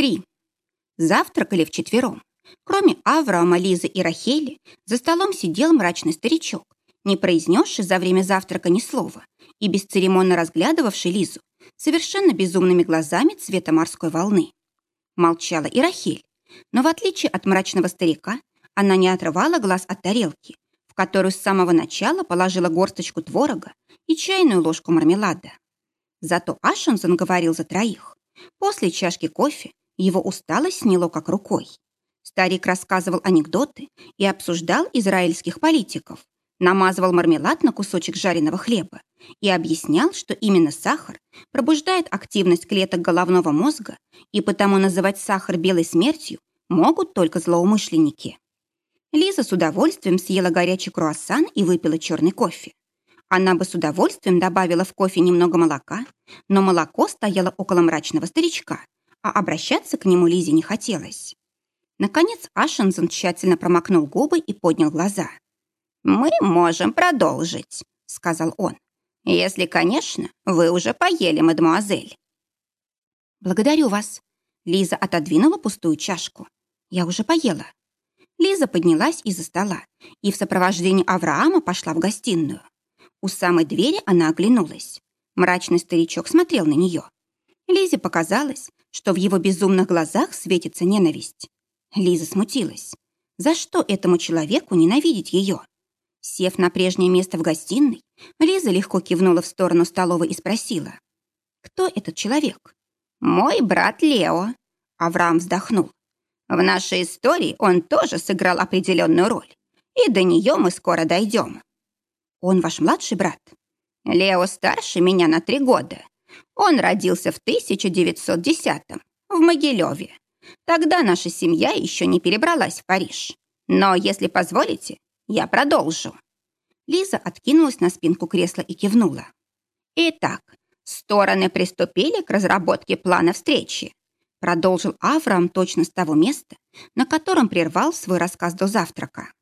3. Завтракали вчетвером. Кроме Авраама, Лизы и Рахели, за столом сидел мрачный старичок, не произнесший за время завтрака ни слова и бесцеремонно разглядывавший Лизу совершенно безумными глазами цвета морской волны. Молчала и Рахель, но в отличие от мрачного старика, она не отрывала глаз от тарелки, в которую с самого начала положила горсточку творога и чайную ложку мармелада. Зато Ашенсон говорил за троих. После чашки кофе его усталость сняло как рукой. Старик рассказывал анекдоты и обсуждал израильских политиков, намазывал мармелад на кусочек жареного хлеба и объяснял, что именно сахар пробуждает активность клеток головного мозга и потому называть сахар белой смертью могут только злоумышленники. Лиза с удовольствием съела горячий круассан и выпила черный кофе. Она бы с удовольствием добавила в кофе немного молока, но молоко стояло около мрачного старичка, а обращаться к нему Лизе не хотелось. Наконец Ашензен тщательно промокнул губы и поднял глаза. «Мы можем продолжить», — сказал он. «Если, конечно, вы уже поели, мадемуазель». «Благодарю вас». Лиза отодвинула пустую чашку. «Я уже поела». Лиза поднялась из-за стола и в сопровождении Авраама пошла в гостиную. У самой двери она оглянулась. Мрачный старичок смотрел на нее. Лизе показалось, что в его безумных глазах светится ненависть. Лиза смутилась. За что этому человеку ненавидеть ее? Сев на прежнее место в гостиной, Лиза легко кивнула в сторону столовой и спросила. «Кто этот человек?» «Мой брат Лео», — Авраам вздохнул. «В нашей истории он тоже сыграл определенную роль, и до нее мы скоро дойдем». «Он ваш младший брат?» «Лео старше меня на три года. Он родился в 1910-м, в Могилеве. Тогда наша семья еще не перебралась в Париж. Но, если позволите, я продолжу». Лиза откинулась на спинку кресла и кивнула. «Итак, стороны приступили к разработке плана встречи», продолжил Авраам точно с того места, на котором прервал свой рассказ до завтрака.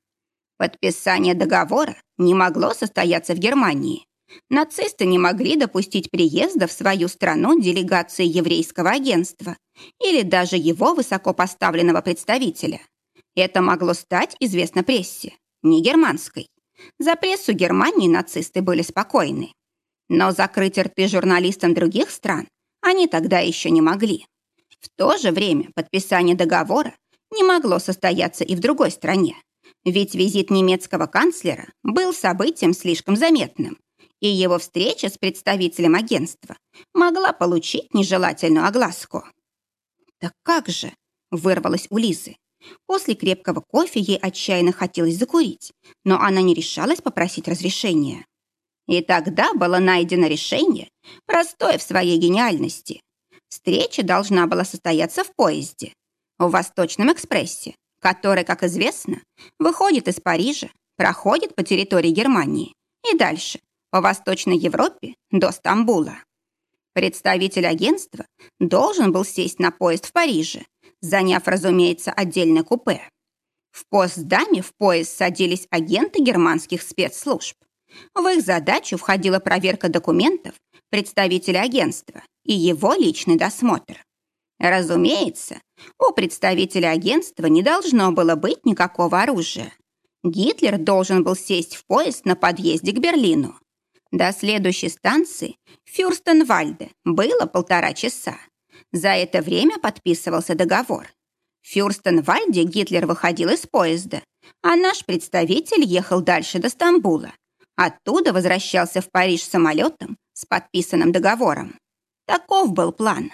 Подписание договора не могло состояться в Германии. Нацисты не могли допустить приезда в свою страну делегации еврейского агентства или даже его высокопоставленного представителя. Это могло стать известно прессе не германской. За прессу Германии нацисты были спокойны. Но закрыть рты журналистам других стран они тогда еще не могли. В то же время подписание договора не могло состояться и в другой стране, ведь визит немецкого канцлера был событием слишком заметным, и его встреча с представителем агентства могла получить нежелательную огласку. «Так как же?» – вырвалось у Лизы. После крепкого кофе ей отчаянно хотелось закурить, но она не решалась попросить разрешения. И тогда было найдено решение, простое в своей гениальности. Встреча должна была состояться в поезде, в Восточном экспрессе, который, как известно, выходит из Парижа, проходит по территории Германии и дальше, по Восточной Европе до Стамбула. Представитель агентства должен был сесть на поезд в Париже, заняв, разумеется, отдельное купе. В постдаме в поезд садились агенты германских спецслужб. В их задачу входила проверка документов представителя агентства и его личный досмотр. Разумеется, у представителя агентства не должно было быть никакого оружия. Гитлер должен был сесть в поезд на подъезде к Берлину. До следующей станции Фюрстенвальде было полтора часа. За это время подписывался договор. В Фюрстенвальде Гитлер выходил из поезда, а наш представитель ехал дальше до Стамбула. Оттуда возвращался в Париж самолетом с подписанным договором. Таков был план.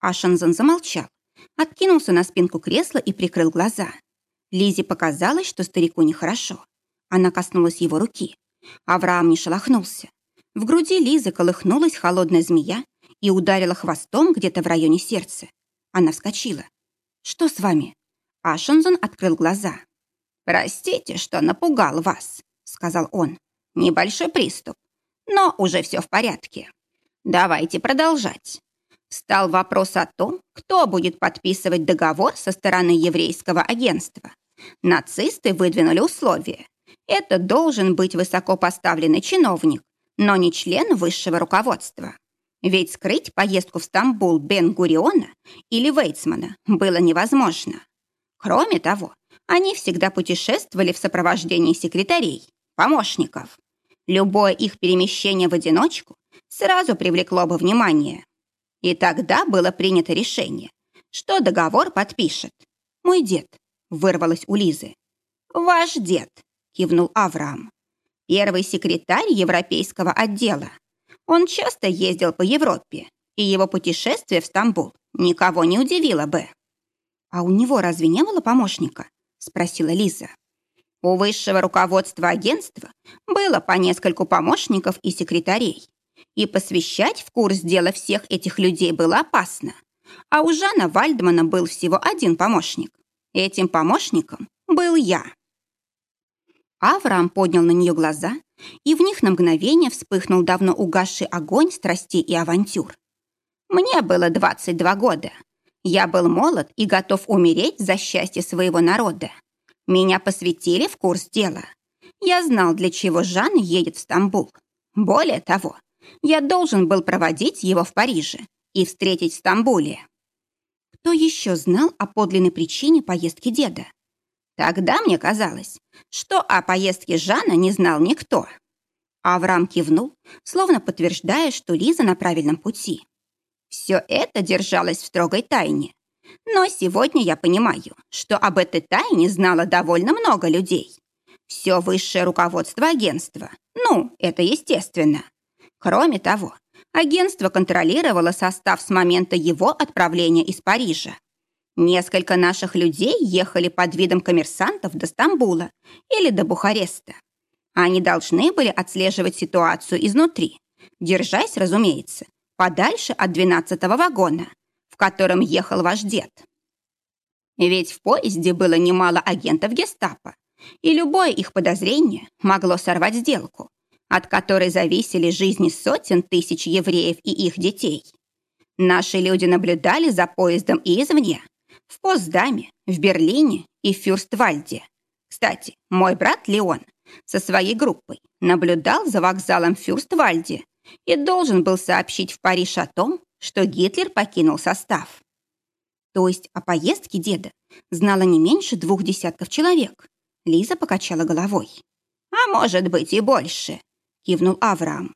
Ашензен замолчал, откинулся на спинку кресла и прикрыл глаза. Лизе показалось, что старику нехорошо. Она коснулась его руки. Авраам не шелохнулся. В груди Лизы колыхнулась холодная змея и ударила хвостом где-то в районе сердца. Она вскочила. «Что с вами?» Ашензон открыл глаза. «Простите, что напугал вас», — сказал он. «Небольшой приступ, но уже все в порядке. Давайте продолжать. Стал вопрос о том, кто будет подписывать договор со стороны еврейского агентства. Нацисты выдвинули условия. Это должен быть высокопоставленный чиновник, но не член высшего руководства. Ведь скрыть поездку в Стамбул Бен-Гуриона или Вейцмана было невозможно. Кроме того, они всегда путешествовали в сопровождении секретарей, помощников. Любое их перемещение в одиночку сразу привлекло бы внимание. И тогда было принято решение, что договор подпишет. «Мой дед», — вырвалось у Лизы. «Ваш дед», — кивнул Авраам. «Первый секретарь европейского отдела. Он часто ездил по Европе, и его путешествие в Стамбул никого не удивило бы». «А у него разве не было помощника?» — спросила Лиза. У высшего руководства агентства было по нескольку помощников и секретарей. И посвящать в курс дела всех этих людей было опасно. А у Жана Вальдмана был всего один помощник. Этим помощником был я. Авраам поднял на нее глаза, и в них на мгновение вспыхнул давно угасший огонь страстей и авантюр. Мне было 22 года. Я был молод и готов умереть за счастье своего народа. Меня посвятили в курс дела. Я знал, для чего Жан едет в Стамбул. Более того, я должен был проводить его в Париже и встретить в Стамбуле. Кто еще знал о подлинной причине поездки деда? Тогда мне казалось, что о поездке Жана не знал никто. Авраам кивнул, словно подтверждая, что Лиза на правильном пути. Все это держалось в строгой тайне. Но сегодня я понимаю, что об этой тайне знало довольно много людей. Все высшее руководство агентства. Ну, это естественно. Кроме того, агентство контролировало состав с момента его отправления из Парижа. Несколько наших людей ехали под видом коммерсантов до Стамбула или до Бухареста. Они должны были отслеживать ситуацию изнутри, держась, разумеется, подальше от 12-го вагона, в котором ехал ваш дед. Ведь в поезде было немало агентов гестапо, и любое их подозрение могло сорвать сделку, от которой зависели жизни сотен тысяч евреев и их детей. Наши люди наблюдали за поездом и извне, в Постдаме, в Берлине и в Фюрствальде. Кстати, мой брат Леон со своей группой наблюдал за вокзалом Фюрствальде и должен был сообщить в Париж о том, что Гитлер покинул состав. То есть о поездке деда знала не меньше двух десятков человек. Лиза покачала головой. А может быть и больше кивнул Авраам.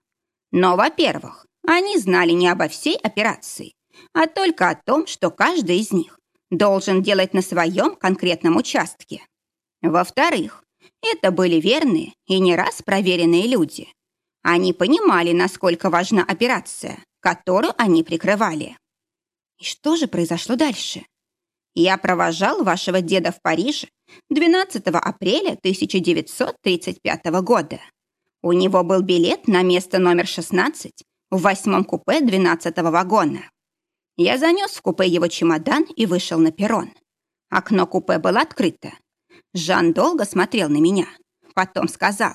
Но, во-первых, они знали не обо всей операции, а только о том, что каждый из них должен делать на своем конкретном участке. Во-вторых, это были верные и не раз проверенные люди. Они понимали, насколько важна операция, которую они прикрывали. И что же произошло дальше? Я провожал вашего деда в Париже 12 апреля 1935 года. У него был билет на место номер 16 в восьмом купе 12-го вагона. Я занес в купе его чемодан и вышел на перрон. Окно купе было открыто. Жан долго смотрел на меня. Потом сказал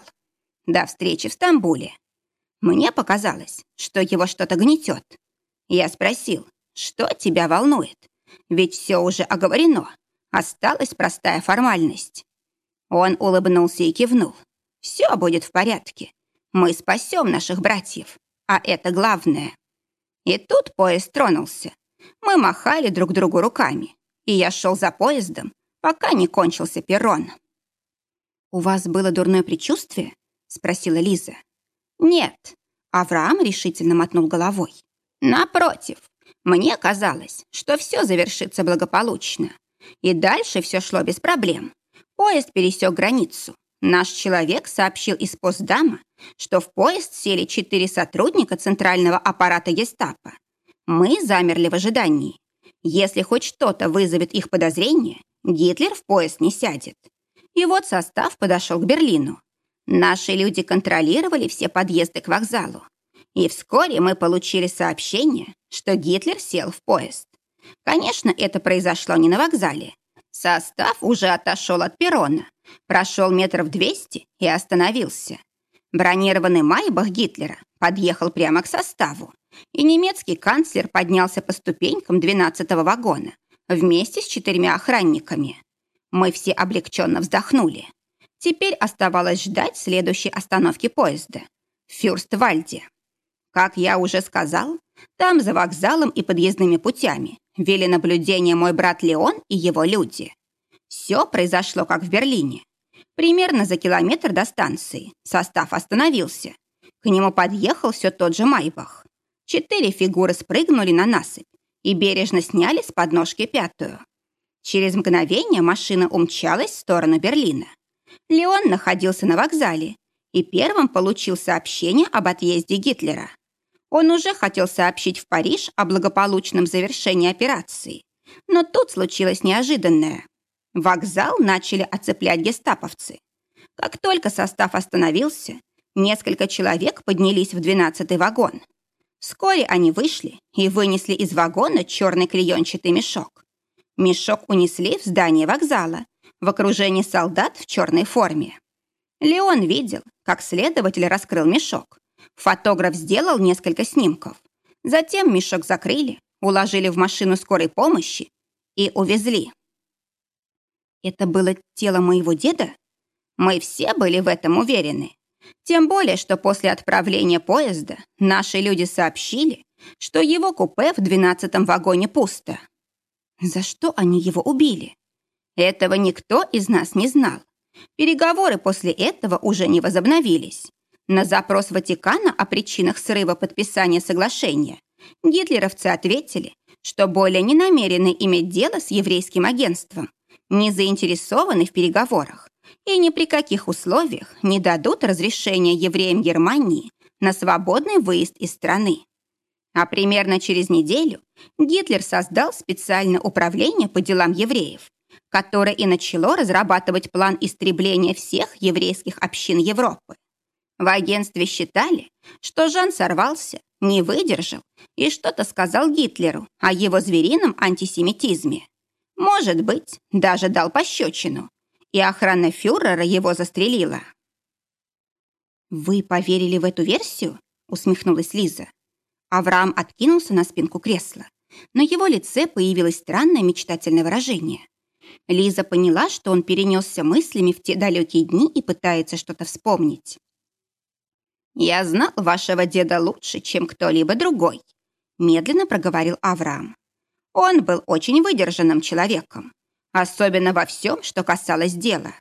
«До встречи в Стамбуле». Мне показалось, что его что-то гнетет. Я спросил, что тебя волнует? Ведь все уже оговорено. Осталась простая формальность. Он улыбнулся и кивнул. Все будет в порядке. Мы спасем наших братьев, а это главное. И тут поезд тронулся. Мы махали друг другу руками, и я шел за поездом, пока не кончился перрон. «У вас было дурное предчувствие?» — спросила Лиза. «Нет», — Авраам решительно мотнул головой. «Напротив, мне казалось, что все завершится благополучно. И дальше все шло без проблем. Поезд пересек границу, Наш человек сообщил из Постдама, что в поезд сели четыре сотрудника центрального аппарата гестапо. Мы замерли в ожидании. Если хоть что-то вызовет их подозрение, Гитлер в поезд не сядет. И вот состав подошел к Берлину. Наши люди контролировали все подъезды к вокзалу. И вскоре мы получили сообщение, что Гитлер сел в поезд. Конечно, это произошло не на вокзале. Состав уже отошел от перрона, Прошел метров двести и остановился. Бронированный Майбах Гитлера подъехал прямо к составу, и немецкий канцлер поднялся по ступенькам двенадцатого вагона вместе с четырьмя охранниками. Мы все облегченно вздохнули. Теперь оставалось ждать следующей остановки поезда – в Фюрствальде. Как я уже сказал, там за вокзалом и подъездными путями вели наблюдение мой брат Леон и его люди. Все произошло как в Берлине. Примерно за километр до станции состав остановился. К нему подъехал все тот же Майбах. Четыре фигуры спрыгнули на насыпь и бережно сняли с подножки пятую. Через мгновение машина умчалась в сторону Берлина. Леон находился на вокзале и первым получил сообщение об отъезде Гитлера. Он уже хотел сообщить в Париж о благополучном завершении операции. Но тут случилось неожиданное. Вокзал начали оцеплять гестаповцы. Как только состав остановился, несколько человек поднялись в двенадцатый вагон. Вскоре они вышли и вынесли из вагона черный клеенчатый мешок. Мешок унесли в здание вокзала в окружении солдат в черной форме. Леон видел, как следователь раскрыл мешок. Фотограф сделал несколько снимков. Затем мешок закрыли, уложили в машину скорой помощи и увезли. Это было тело моего деда? Мы все были в этом уверены. Тем более, что после отправления поезда наши люди сообщили, что его купе в двенадцатом вагоне пусто. За что они его убили? Этого никто из нас не знал. Переговоры после этого уже не возобновились. На запрос Ватикана о причинах срыва подписания соглашения гитлеровцы ответили, что более не намерены иметь дело с еврейским агентством, не заинтересованы в переговорах и ни при каких условиях не дадут разрешения евреям Германии на свободный выезд из страны. А примерно через неделю Гитлер создал специальное управление по делам евреев, которое и начало разрабатывать план истребления всех еврейских общин Европы. В агентстве считали, что Жан сорвался, не выдержал и что-то сказал Гитлеру о его зверином антисемитизме. Может быть, даже дал пощечину, и охрана фюрера его застрелила. «Вы поверили в эту версию?» — усмехнулась Лиза. Авраам откинулся на спинку кресла. На его лице появилось странное мечтательное выражение. Лиза поняла, что он перенесся мыслями в те далекие дни и пытается что-то вспомнить. «Я знал вашего деда лучше, чем кто-либо другой», медленно проговорил Авраам. Он был очень выдержанным человеком, особенно во всем, что касалось дела.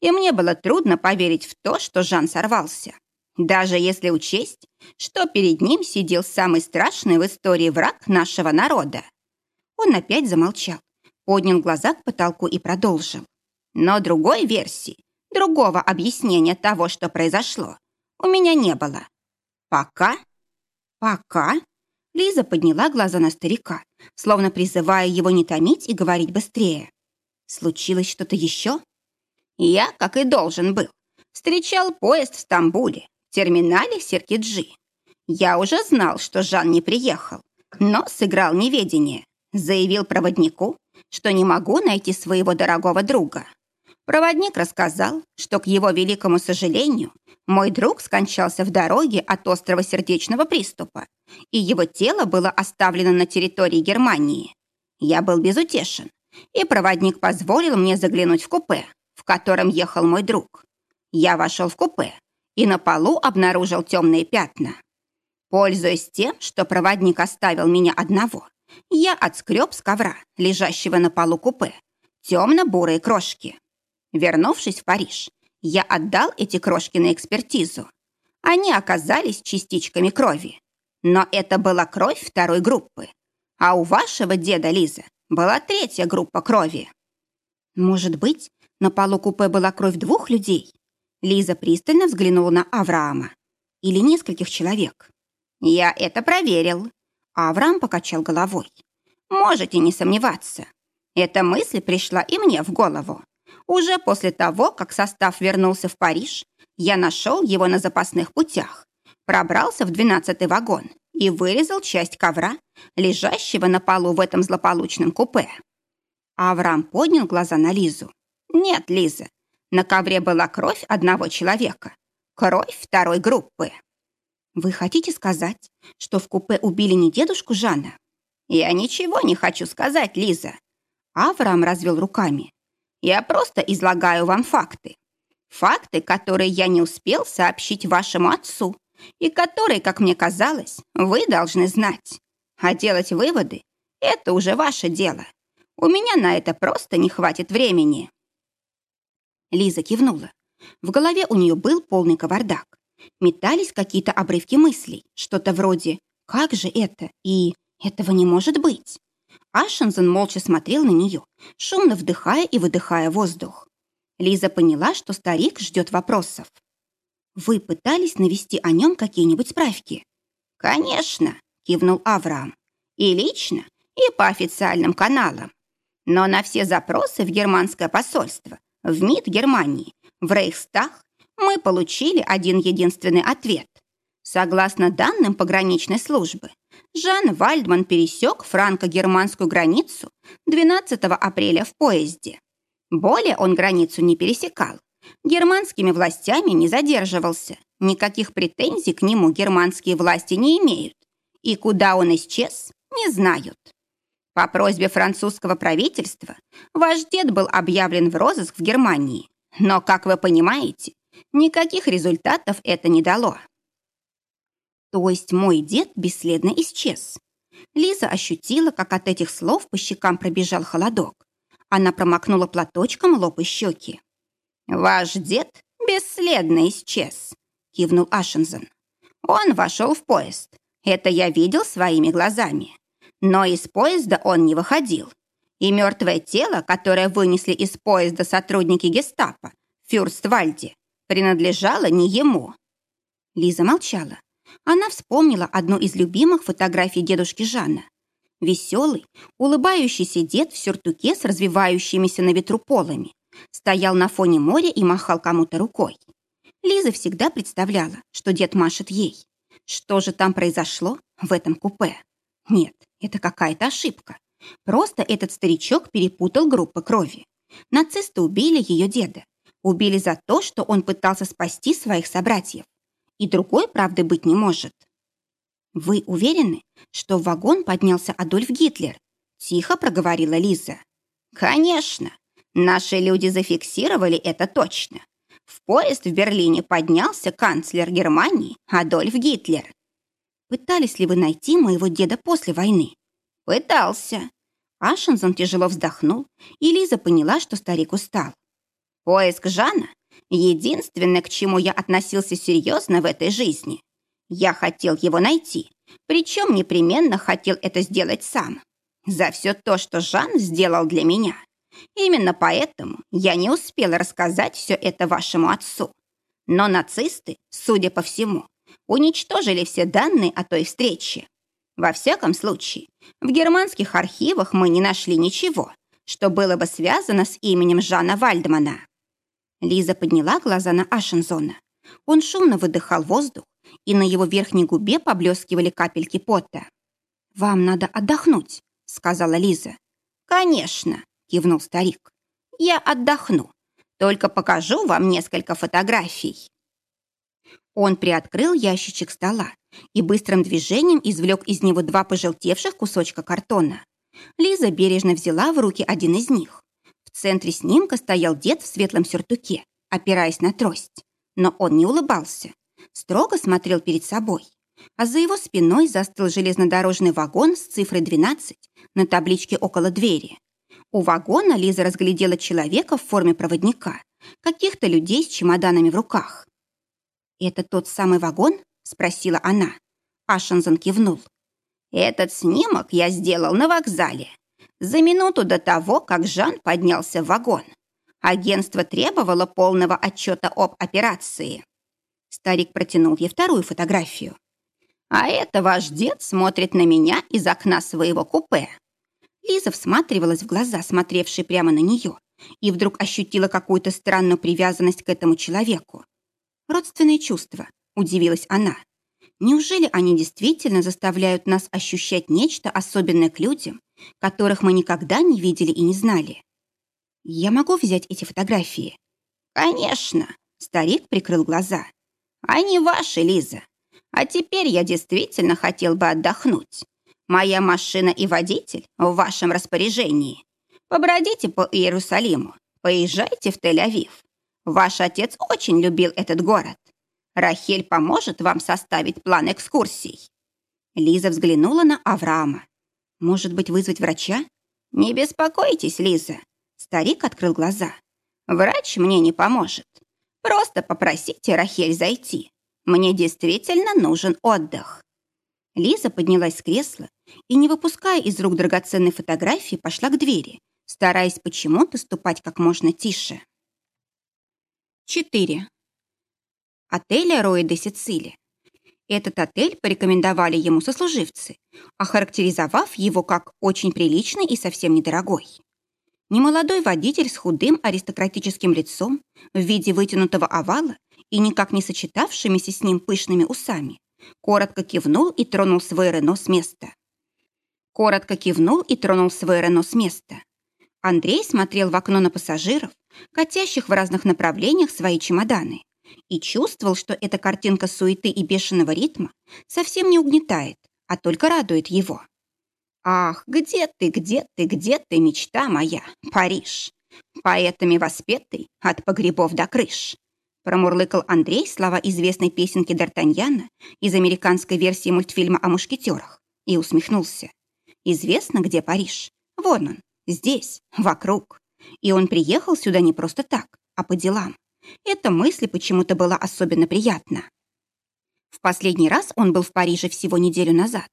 И мне было трудно поверить в то, что Жан сорвался. Даже если учесть, что перед ним сидел самый страшный в истории враг нашего народа. Он опять замолчал, поднял глаза к потолку и продолжил. Но другой версии, другого объяснения того, что произошло, у меня не было. Пока? Пока? Лиза подняла глаза на старика, словно призывая его не томить и говорить быстрее. Случилось что-то еще? Я, как и должен был, встречал поезд в Стамбуле, в терминале Серкиджи. Я уже знал, что Жан не приехал, но сыграл неведение. Заявил проводнику, что не могу найти своего дорогого друга. Проводник рассказал, что, к его великому сожалению, мой друг скончался в дороге от острова сердечного приступа, и его тело было оставлено на территории Германии. Я был безутешен, и проводник позволил мне заглянуть в купе, в котором ехал мой друг. Я вошел в купе и на полу обнаружил темные пятна. Пользуясь тем, что проводник оставил меня одного, я отскреб с ковра, лежащего на полу купе, темно-бурые крошки. Вернувшись в Париж, я отдал эти крошки на экспертизу. Они оказались частичками крови. Но это была кровь второй группы. А у вашего деда Лиза была третья группа крови. Может быть, на полу купе была кровь двух людей? Лиза пристально взглянула на Авраама. Или нескольких человек. Я это проверил. Авраам покачал головой. Можете не сомневаться. Эта мысль пришла и мне в голову. Уже после того, как состав вернулся в Париж, я нашел его на запасных путях, пробрался в двенадцатый вагон и вырезал часть ковра, лежащего на полу в этом злополучном купе. Авраам поднял глаза на Лизу. «Нет, Лиза, на ковре была кровь одного человека. Кровь второй группы». «Вы хотите сказать, что в купе убили не дедушку Жана?» «Я ничего не хочу сказать, Лиза». Авраам развел руками. Я просто излагаю вам факты. Факты, которые я не успел сообщить вашему отцу, и которые, как мне казалось, вы должны знать. А делать выводы – это уже ваше дело. У меня на это просто не хватит времени». Лиза кивнула. В голове у нее был полный кавардак. Метались какие-то обрывки мыслей, что-то вроде «Как же это?» и «Этого не может быть». Ашензен молча смотрел на нее, шумно вдыхая и выдыхая воздух. Лиза поняла, что старик ждет вопросов. «Вы пытались навести о нем какие-нибудь справки?» «Конечно», — кивнул Авраам. «И лично, и по официальным каналам. Но на все запросы в германское посольство, в МИД Германии, в Рейхстаг мы получили один единственный ответ. Согласно данным пограничной службы, Жан Вальдман пересек франко-германскую границу 12 апреля в поезде. Более он границу не пересекал. Германскими властями не задерживался. Никаких претензий к нему германские власти не имеют. И куда он исчез, не знают. По просьбе французского правительства ваш дед был объявлен в розыск в Германии. Но, как вы понимаете, никаких результатов это не дало. То есть мой дед бесследно исчез. Лиза ощутила, как от этих слов по щекам пробежал холодок. Она промокнула платочком лоб и щеки. «Ваш дед бесследно исчез», — кивнул Ашензен. «Он вошел в поезд. Это я видел своими глазами. Но из поезда он не выходил. И мертвое тело, которое вынесли из поезда сотрудники гестапо Фюрствальде, принадлежало не ему». Лиза молчала. Она вспомнила одну из любимых фотографий дедушки Жанна. Веселый, улыбающийся дед в сюртуке с развивающимися на ветру полами стоял на фоне моря и махал кому-то рукой. Лиза всегда представляла, что дед машет ей. Что же там произошло в этом купе? Нет, это какая-то ошибка. Просто этот старичок перепутал группы крови. Нацисты убили ее деда. Убили за то, что он пытался спасти своих собратьев. И другой правды быть не может. «Вы уверены, что в вагон поднялся Адольф Гитлер?» Тихо проговорила Лиза. «Конечно. Наши люди зафиксировали это точно. В поезд в Берлине поднялся канцлер Германии Адольф Гитлер. Пытались ли вы найти моего деда после войны? Пытался. Ашенсон тяжело вздохнул, и Лиза поняла, что старик устал. Поиск Жана — единственное, к чему я относился серьезно в этой жизни. Я хотел его найти, причем непременно хотел это сделать сам. За все то, что Жан сделал для меня. Именно поэтому я не успела рассказать все это вашему отцу. Но нацисты, судя по всему, уничтожили все данные о той встрече. Во всяком случае, в германских архивах мы не нашли ничего, что было бы связано с именем Жана Вальдмана. Лиза подняла глаза на Ашензона. Он шумно выдыхал воздух, и на его верхней губе поблескивали капельки пота. «Вам надо отдохнуть», — сказала Лиза. «Конечно», — кивнул старик. «Я отдохну. Только покажу вам несколько фотографий». Он приоткрыл ящичек стола и быстрым движением извлек из него два пожелтевших кусочка картона. Лиза бережно взяла в руки один из них. В центре снимка стоял дед в светлом сюртуке, опираясь на трость. Но он не улыбался. Строго смотрел перед собой. А за его спиной застыл железнодорожный вагон с цифрой 12 на табличке около двери. У вагона Лиза разглядела человека в форме проводника, каких-то людей с чемоданами в руках. «Это тот самый вагон?» – спросила она. Ашензен кивнул. «Этот снимок я сделал на вокзале. За минуту до того, как Жан поднялся в вагон. Агентство требовало полного отчета об операции». Старик протянул ей вторую фотографию. «А это ваш дед смотрит на меня из окна своего купе». Лиза всматривалась в глаза, смотревшие прямо на нее, и вдруг ощутила какую-то странную привязанность к этому человеку. Родственные чувства, удивилась она. Неужели они действительно заставляют нас ощущать нечто особенное к людям, которых мы никогда не видели и не знали? Я могу взять эти фотографии? Конечно, старик прикрыл глаза. Они ваши, Лиза. А теперь я действительно хотел бы отдохнуть. Моя машина и водитель в вашем распоряжении. Побродите по Иерусалиму, поезжайте в Тель-Авив. Ваш отец очень любил этот город. Рахель поможет вам составить план экскурсий». Лиза взглянула на Авраама. «Может быть, вызвать врача?» «Не беспокойтесь, Лиза». Старик открыл глаза. «Врач мне не поможет. Просто попросите Рахель зайти. Мне действительно нужен отдых». Лиза поднялась с кресла и, не выпуская из рук драгоценной фотографии, пошла к двери, стараясь почему-то ступать как можно тише. 4. Отель Арои де Сицили. Этот отель порекомендовали ему сослуживцы, охарактеризовав его как очень приличный и совсем недорогой. Немолодой водитель с худым аристократическим лицом в виде вытянутого овала и никак не сочетавшимися с ним пышными усами, коротко кивнул и тронул свой Рено с места. Коротко кивнул и тронул свой Рено с места. Андрей смотрел в окно на пассажиров, катящих в разных направлениях свои чемоданы, и чувствовал, что эта картинка суеты и бешеного ритма совсем не угнетает, а только радует его. «Ах, где ты, где ты, где ты, мечта моя, Париж? Поэтами воспетый от погребов до крыш!» Промурлыкал Андрей слова известной песенки Д'Артаньяна из американской версии мультфильма о мушкетерах и усмехнулся. «Известно, где Париж? Вон он, здесь, вокруг. И он приехал сюда не просто так, а по делам. Эта мысль почему-то была особенно приятна. В последний раз он был в Париже всего неделю назад.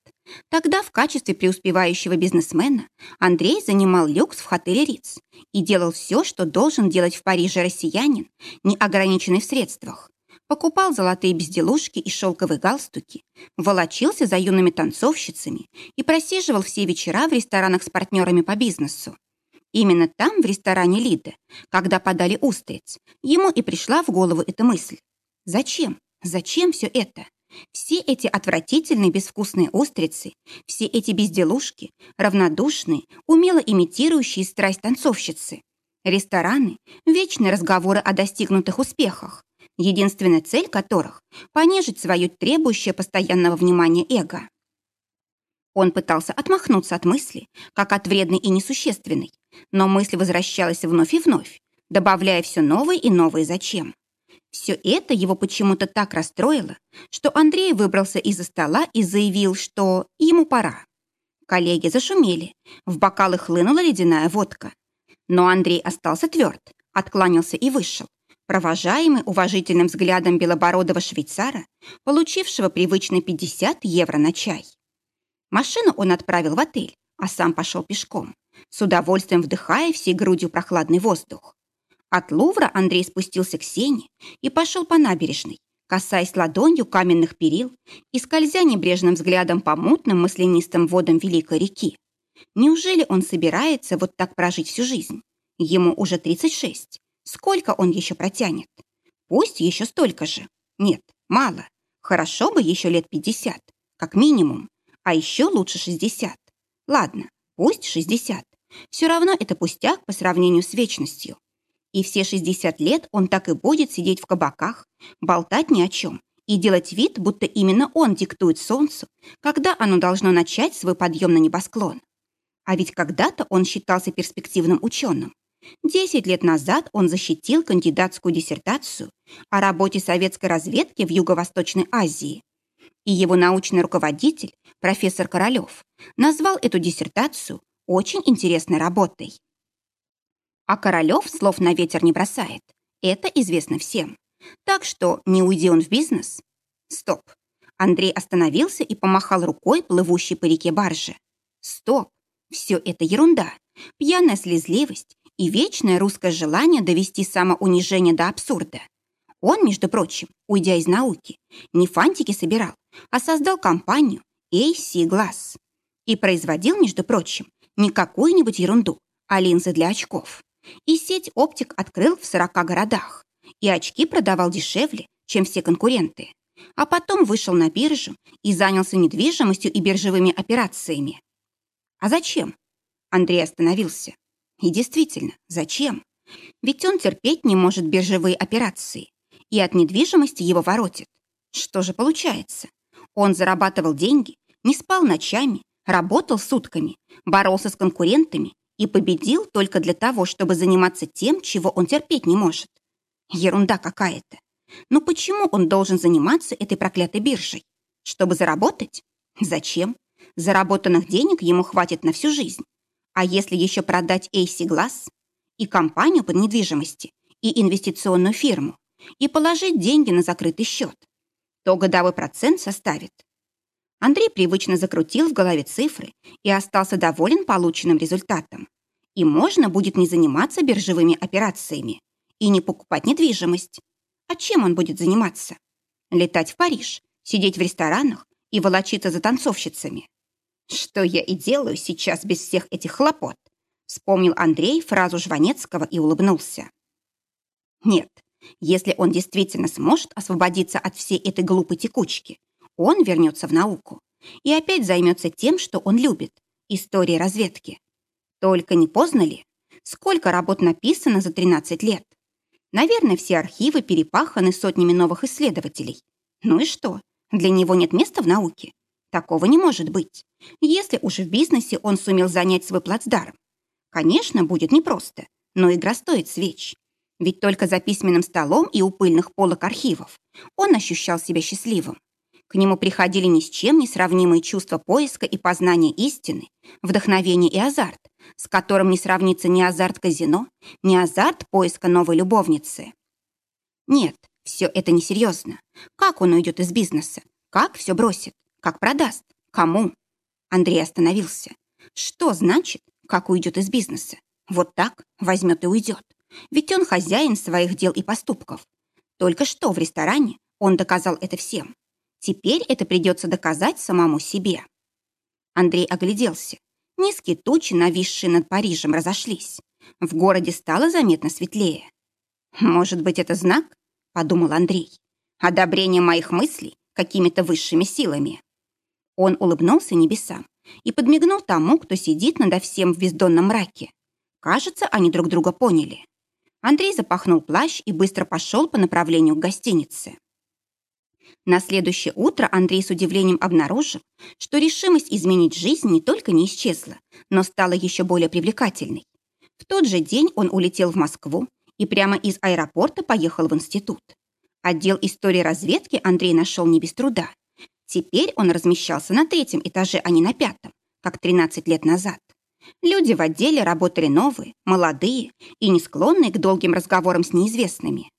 Тогда в качестве преуспевающего бизнесмена Андрей занимал люкс в отеле «Риц» и делал все, что должен делать в Париже россиянин, не ограниченный в средствах. Покупал золотые безделушки и шелковые галстуки, волочился за юными танцовщицами и просиживал все вечера в ресторанах с партнерами по бизнесу. Именно там, в ресторане Лиды, когда подали устриц, ему и пришла в голову эта мысль. Зачем? Зачем все это? Все эти отвратительные безвкусные устрицы, все эти безделушки, равнодушные, умело имитирующие страсть танцовщицы. Рестораны, вечные разговоры о достигнутых успехах, единственная цель которых – понежить свое требующее постоянного внимания эго. Он пытался отмахнуться от мысли, как от вредной и несущественной, но мысль возвращалась вновь и вновь, добавляя все новые и новые «зачем». Все это его почему-то так расстроило, что Андрей выбрался из-за стола и заявил, что ему пора. Коллеги зашумели, в бокалы хлынула ледяная водка. Но Андрей остался тверд, откланялся и вышел, провожаемый уважительным взглядом белобородого швейцара, получившего привычные 50 евро на чай. Машину он отправил в отель, а сам пошел пешком, с удовольствием вдыхая всей грудью прохладный воздух. От Лувра Андрей спустился к Сене и пошел по набережной, касаясь ладонью каменных перил и скользя небрежным взглядом по мутным маслянистым водам Великой реки. Неужели он собирается вот так прожить всю жизнь? Ему уже 36. Сколько он еще протянет? Пусть еще столько же. Нет, мало. Хорошо бы еще лет 50, как минимум. А еще лучше 60. Ладно, пусть 60. Все равно это пустяк по сравнению с вечностью. И все 60 лет он так и будет сидеть в кабаках, болтать ни о чем и делать вид, будто именно он диктует солнцу, когда оно должно начать свой подъем на небосклон. А ведь когда-то он считался перспективным ученым. Десять лет назад он защитил кандидатскую диссертацию о работе советской разведки в Юго-Восточной Азии. И его научный руководитель, профессор Королёв, назвал эту диссертацию очень интересной работой. А Королёв слов на ветер не бросает. Это известно всем. Так что не уйди он в бизнес. Стоп. Андрей остановился и помахал рукой плывущей по реке баржи. Стоп. Все это ерунда. Пьяная слезливость и вечное русское желание довести самоунижение до абсурда. Он, между прочим, уйдя из науки, не фантики собирал, а создал компанию AC Glass. И производил, между прочим, не какую-нибудь ерунду, а линзы для очков. И сеть оптик открыл в 40 городах. И очки продавал дешевле, чем все конкуренты. А потом вышел на биржу и занялся недвижимостью и биржевыми операциями. А зачем? Андрей остановился. И действительно, зачем? Ведь он терпеть не может биржевые операции. И от недвижимости его воротит. Что же получается? Он зарабатывал деньги, не спал ночами, работал сутками, боролся с конкурентами и победил только для того, чтобы заниматься тем, чего он терпеть не может. Ерунда какая-то. Но почему он должен заниматься этой проклятой биржей? Чтобы заработать? Зачем? Заработанных денег ему хватит на всю жизнь. А если еще продать AC Glass и компанию по недвижимости, и инвестиционную фирму, и положить деньги на закрытый счет, то годовой процент составит. Андрей привычно закрутил в голове цифры и остался доволен полученным результатом. И можно будет не заниматься биржевыми операциями и не покупать недвижимость. А чем он будет заниматься? Летать в Париж, сидеть в ресторанах и волочиться за танцовщицами. Что я и делаю сейчас без всех этих хлопот, вспомнил Андрей фразу Жванецкого и улыбнулся. Нет, если он действительно сможет освободиться от всей этой глупой текучки, он вернется в науку и опять займется тем, что он любит – историей разведки. Только не поздно ли? Сколько работ написано за 13 лет? Наверное, все архивы перепаханы сотнями новых исследователей. Ну и что? Для него нет места в науке? Такого не может быть. Если уж в бизнесе он сумел занять свой плацдарм. Конечно, будет непросто, но игра стоит свеч. Ведь только за письменным столом и у пыльных полок архивов он ощущал себя счастливым. К нему приходили ни с чем не сравнимые чувства поиска и познания истины, вдохновение и азарт, с которым не сравнится ни азарт казино, ни азарт поиска новой любовницы. Нет, все это несерьезно. Как он уйдет из бизнеса? Как все бросит? Как продаст? Кому? Андрей остановился. Что значит, как уйдет из бизнеса? Вот так возьмет и уйдет. Ведь он хозяин своих дел и поступков. Только что в ресторане он доказал это всем. Теперь это придется доказать самому себе. Андрей огляделся. Низкие тучи, нависшие над Парижем, разошлись. В городе стало заметно светлее. «Может быть, это знак?» — подумал Андрей. «Одобрение моих мыслей какими-то высшими силами». Он улыбнулся небесам и подмигнул тому, кто сидит надо всем в бездонном мраке. Кажется, они друг друга поняли. Андрей запахнул плащ и быстро пошел по направлению к гостинице. На следующее утро Андрей с удивлением обнаружил, что решимость изменить жизнь не только не исчезла, но стала еще более привлекательной. В тот же день он улетел в Москву и прямо из аэропорта поехал в институт. Отдел истории разведки Андрей нашел не без труда. Теперь он размещался на третьем этаже, а не на пятом, как 13 лет назад. Люди в отделе работали новые, молодые и не склонные к долгим разговорам с неизвестными.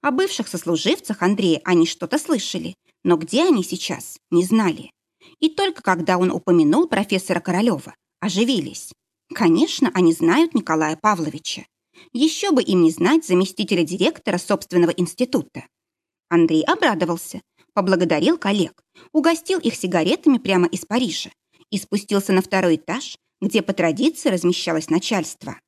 О бывших сослуживцах Андрея они что-то слышали, но где они сейчас, не знали. И только когда он упомянул профессора Королева, оживились. Конечно, они знают Николая Павловича. Еще бы им не знать заместителя директора собственного института. Андрей обрадовался, поблагодарил коллег, угостил их сигаретами прямо из Парижа и спустился на второй этаж, где по традиции размещалось начальство.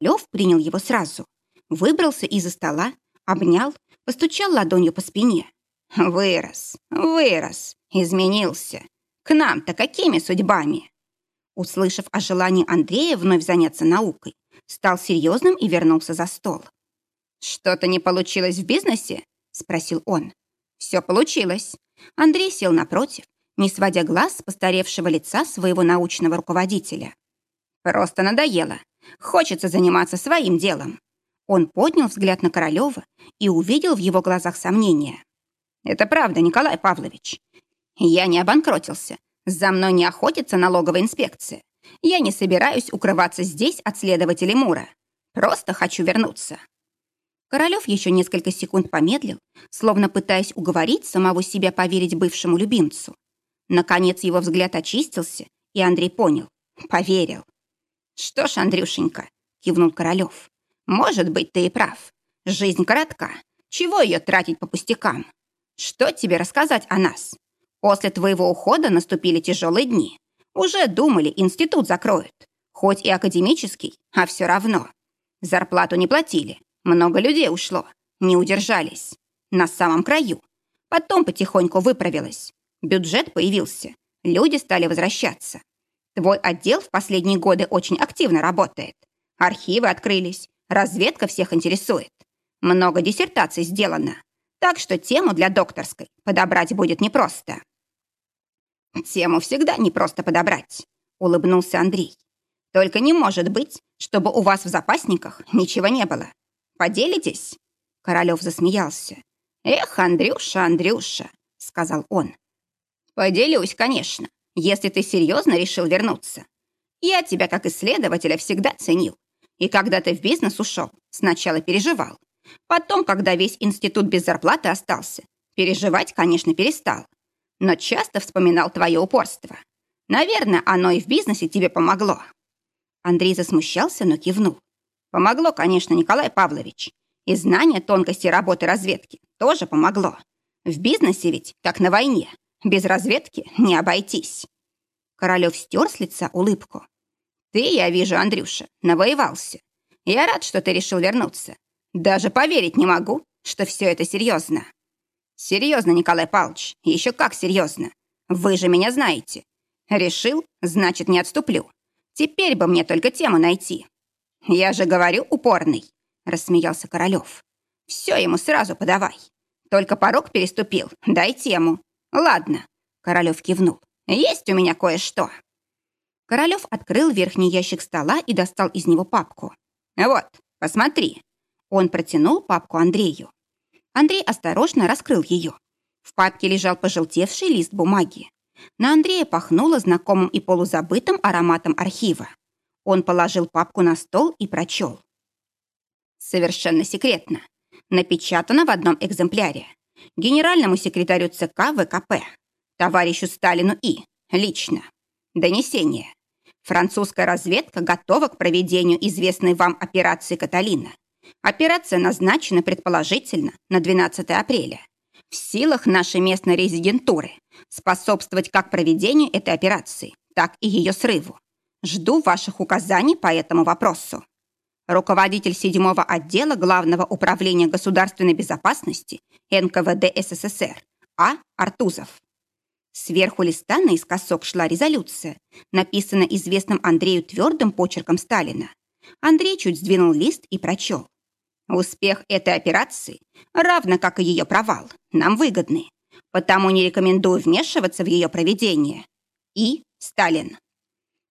Лев принял его сразу, выбрался из-за стола, обнял, постучал ладонью по спине. «Вырос, вырос, изменился. К нам-то какими судьбами?» Услышав о желании Андрея вновь заняться наукой, стал серьезным и вернулся за стол. «Что-то не получилось в бизнесе?» — спросил он. «Все получилось». Андрей сел напротив, не сводя глаз с постаревшего лица своего научного руководителя. «Просто надоело. Хочется заниматься своим делом». Он поднял взгляд на Королева и увидел в его глазах сомнения. «Это правда, Николай Павлович. Я не обанкротился. За мной не охотится налоговая инспекция. Я не собираюсь укрываться здесь от следователей Мура. Просто хочу вернуться». Королев еще несколько секунд помедлил, словно пытаясь уговорить самого себя поверить бывшему любимцу. Наконец его взгляд очистился, и Андрей понял. Поверил. «Что ж, Андрюшенька», — кивнул Королев, «может быть, ты и прав. Жизнь коротка. Чего ее тратить по пустякам? Что тебе рассказать о нас? После твоего ухода наступили тяжелые дни. Уже думали, институт закроют. Хоть и академический, а все равно. Зарплату не платили. Много людей ушло. Не удержались. На самом краю. Потом потихоньку выправилось. Бюджет появился, люди стали возвращаться. Твой отдел в последние годы очень активно работает. Архивы открылись, разведка всех интересует. Много диссертаций сделано, так что тему для докторской подобрать будет непросто. Тему всегда непросто подобрать, улыбнулся Андрей. Только не может быть, чтобы у вас в запасниках ничего не было. Поделитесь? Королев засмеялся. «Эх, Андрюша, Андрюша!» — сказал он. «Поделюсь, конечно, если ты серьезно решил вернуться. Я тебя как исследователя всегда ценил. И когда ты в бизнес ушел, сначала переживал. Потом, когда весь институт без зарплаты остался, переживать, конечно, перестал. Но часто вспоминал твое упорство. Наверное, оно и в бизнесе тебе помогло». Андрей засмущался, но кивнул. «Помогло, конечно, Николай Павлович. И знание тонкости работы разведки тоже помогло. В бизнесе ведь, как на войне, без разведки не обойтись. Королев стер с лица улыбку. Ты, я вижу, Андрюша, навоевался. Я рад, что ты решил вернуться. Даже поверить не могу, что все это серьезно. Серьезно, Николай Павлович, еще как серьезно. Вы же меня знаете. Решил, значит, не отступлю. Теперь бы мне только тему найти. Я же говорю, упорный рассмеялся Королев. Все ему сразу подавай. Только порог переступил, дай тему. Ладно, Королев кивнул. Есть у меня кое-что. Королев открыл верхний ящик стола и достал из него папку. Вот, посмотри. Он протянул папку Андрею. Андрей осторожно раскрыл ее. В папке лежал пожелтевший лист бумаги. На Андрея пахнуло знакомым и полузабытым ароматом архива. Он положил папку на стол и прочел. Совершенно секретно. Напечатано в одном экземпляре. Генеральному секретарю ЦК ВКП. Товарищу Сталину И. Лично. Донесение. Французская разведка готова к проведению известной вам операции «Каталина». Операция назначена предположительно на 12 апреля. В силах нашей местной резидентуры способствовать как проведению этой операции, так и ее срыву. Жду ваших указаний по этому вопросу руководитель седьмого отдела Главного управления государственной безопасности НКВД СССР А. Артузов. Сверху листа наискосок шла резолюция, написанная известным Андрею твердым почерком Сталина. Андрей чуть сдвинул лист и прочел. Успех этой операции, равно как и ее провал, нам выгодны, потому не рекомендую вмешиваться в ее проведение. И Сталин.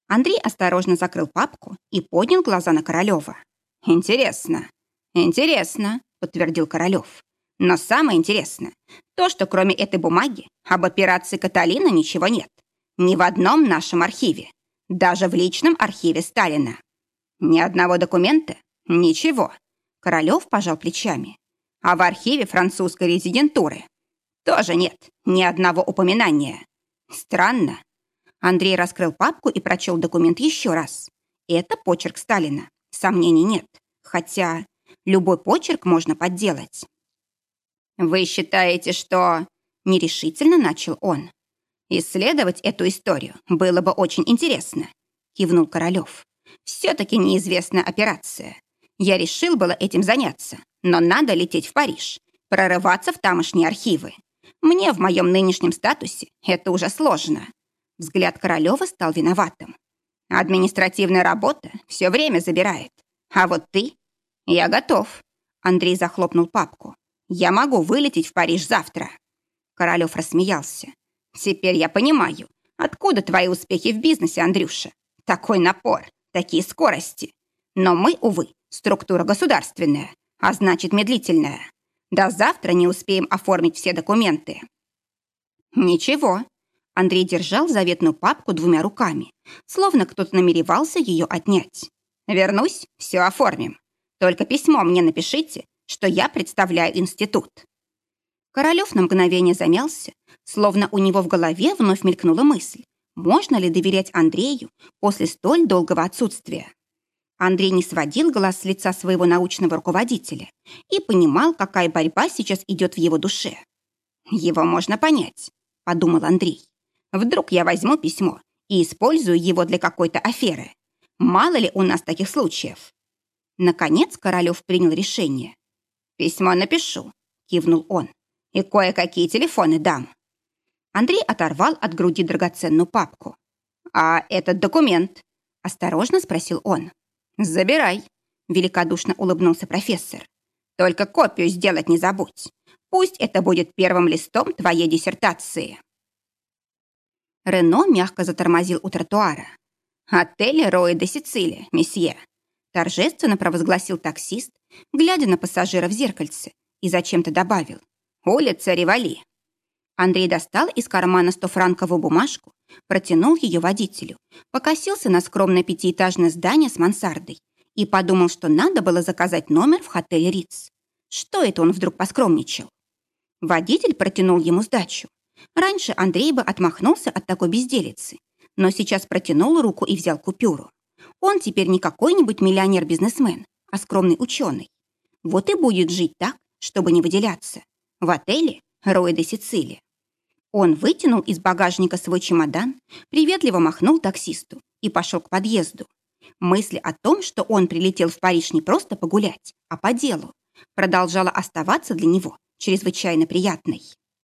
Андрей осторожно закрыл папку и поднял глаза на Королева. «Интересно, интересно», — подтвердил Королев. «Но самое интересное то, что кроме этой бумаги об операции Каталина ничего нет. Ни в одном нашем архиве. Даже в личном архиве Сталина. Ни одного документа? Ничего». Королев пожал плечами. «А в архиве французской резидентуры? Тоже нет ни одного упоминания. Странно». Андрей раскрыл папку и прочел документ еще раз. Это почерк Сталина. Сомнений нет. Хотя любой почерк можно подделать. «Вы считаете, что...» — нерешительно начал он. «Исследовать эту историю было бы очень интересно», — кивнул Королев. «Все-таки неизвестная операция. Я решил было этим заняться, но надо лететь в Париж, прорываться в тамошние архивы. Мне в моем нынешнем статусе это уже сложно». Взгляд Королева стал виноватым. Административная работа все время забирает. А вот ты? Я готов. Андрей захлопнул папку. Я могу вылететь в Париж завтра. Королев рассмеялся. Теперь я понимаю, откуда твои успехи в бизнесе, Андрюша. Такой напор, такие скорости. Но мы, увы, структура государственная, а значит медлительная. До завтра не успеем оформить все документы. Ничего, Андрей держал заветную папку двумя руками, словно кто-то намеревался ее отнять. «Вернусь, все оформим. Только письмо мне напишите, что я представляю институт». Королев на мгновение замялся, словно у него в голове вновь мелькнула мысль, можно ли доверять Андрею после столь долгого отсутствия. Андрей не сводил глаз с лица своего научного руководителя и понимал, какая борьба сейчас идет в его душе. «Его можно понять», — подумал Андрей. Вдруг я возьму письмо и использую его для какой-то аферы. Мало ли у нас таких случаев. Наконец Королев принял решение. «Письмо напишу», — кивнул он. «И кое-какие телефоны дам». Андрей оторвал от груди драгоценную папку. «А этот документ?» — осторожно спросил он. «Забирай», — великодушно улыбнулся профессор. «Только копию сделать не забудь. Пусть это будет первым листом твоей диссертации». Рено мягко затормозил у тротуара. «Отель Рои де Сицилия, месье», торжественно провозгласил таксист, глядя на пассажира в зеркальце, и зачем-то добавил «Улица Ревали». Андрей достал из кармана стофранковую бумажку, протянул ее водителю, покосился на скромное пятиэтажное здание с мансардой и подумал, что надо было заказать номер в отеле Риц. Что это он вдруг поскромничал? Водитель протянул ему сдачу. Раньше Андрей бы отмахнулся от такой безделицы, но сейчас протянул руку и взял купюру. Он теперь не какой-нибудь миллионер-бизнесмен, а скромный ученый. Вот и будет жить так, чтобы не выделяться. В отеле Роя де Сицилия. Он вытянул из багажника свой чемодан, приветливо махнул таксисту и пошел к подъезду. Мысль о том, что он прилетел в Париж не просто погулять, а по делу, продолжала оставаться для него чрезвычайно приятной.